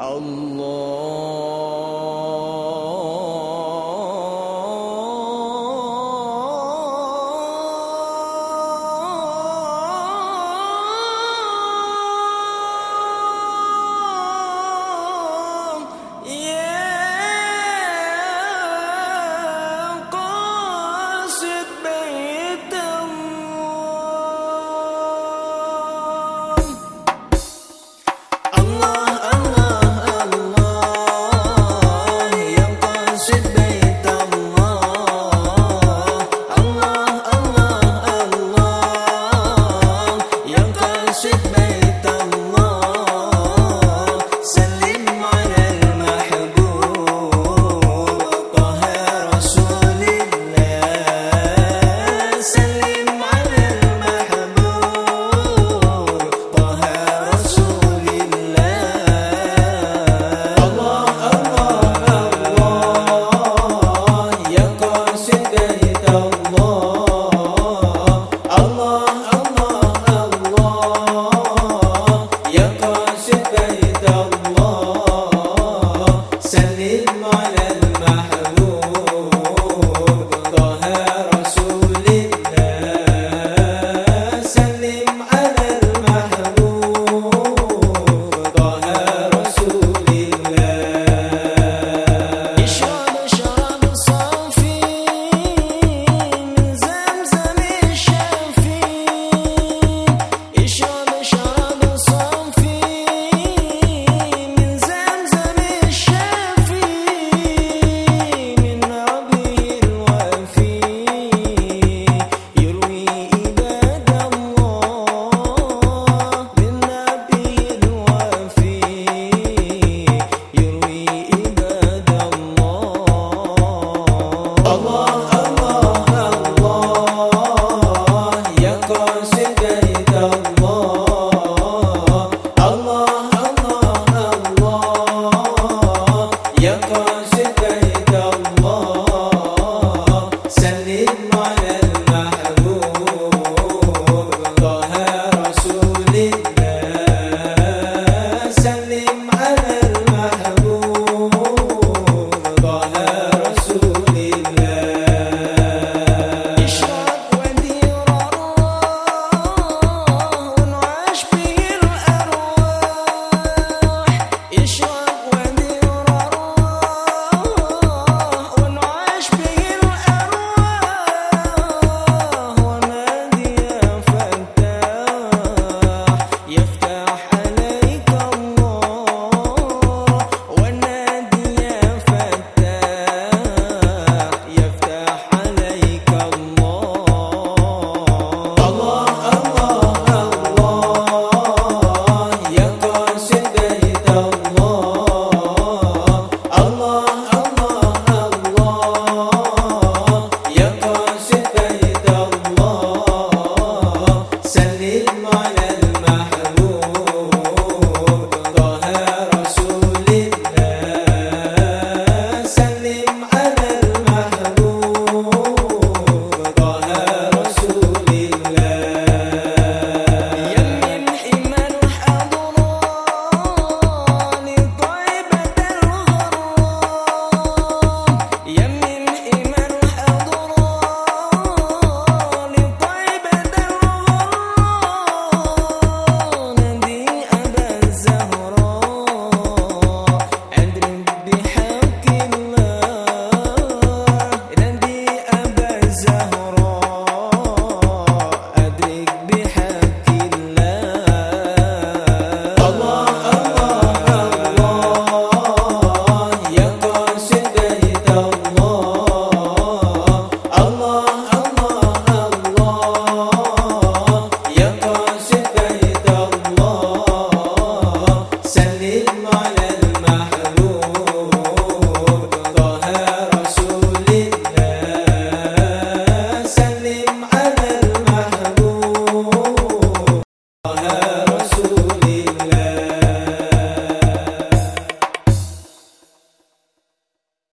الله Allah